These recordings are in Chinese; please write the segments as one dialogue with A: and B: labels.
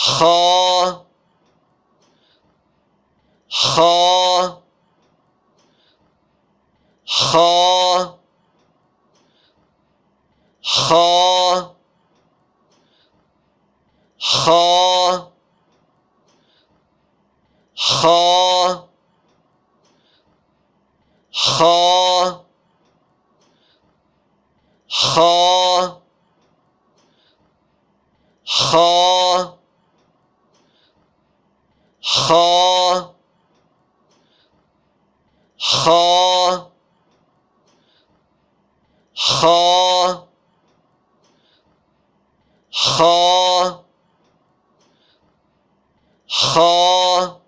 A: 哈，哈，哈，哈，哈，哈，哈，哈。哈，خا خا خا خا خا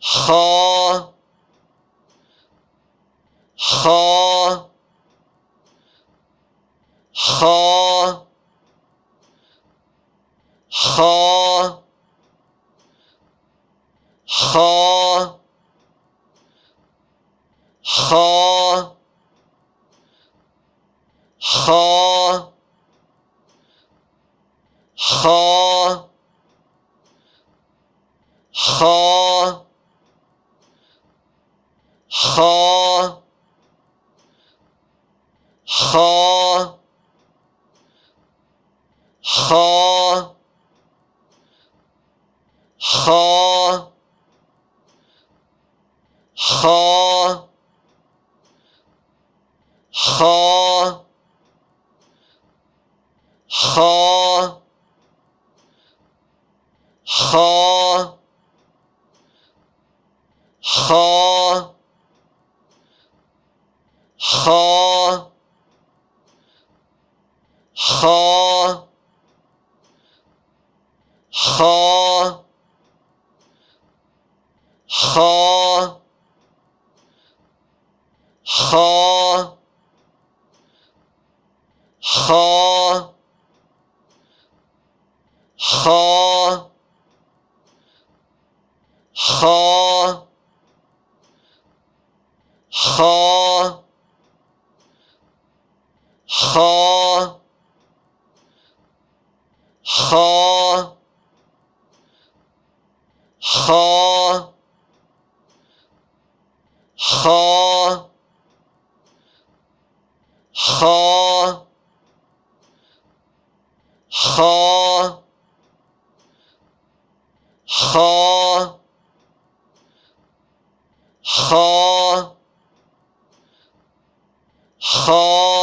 A: خا خا خا خا 哈，哈，哈，哈，哈，哈，哈，哈。哈，خا خا خا خا خا خا خا خا خا 哈，哈，哈，哈，哈，哈，哈，哈。哈，خا خا خا خا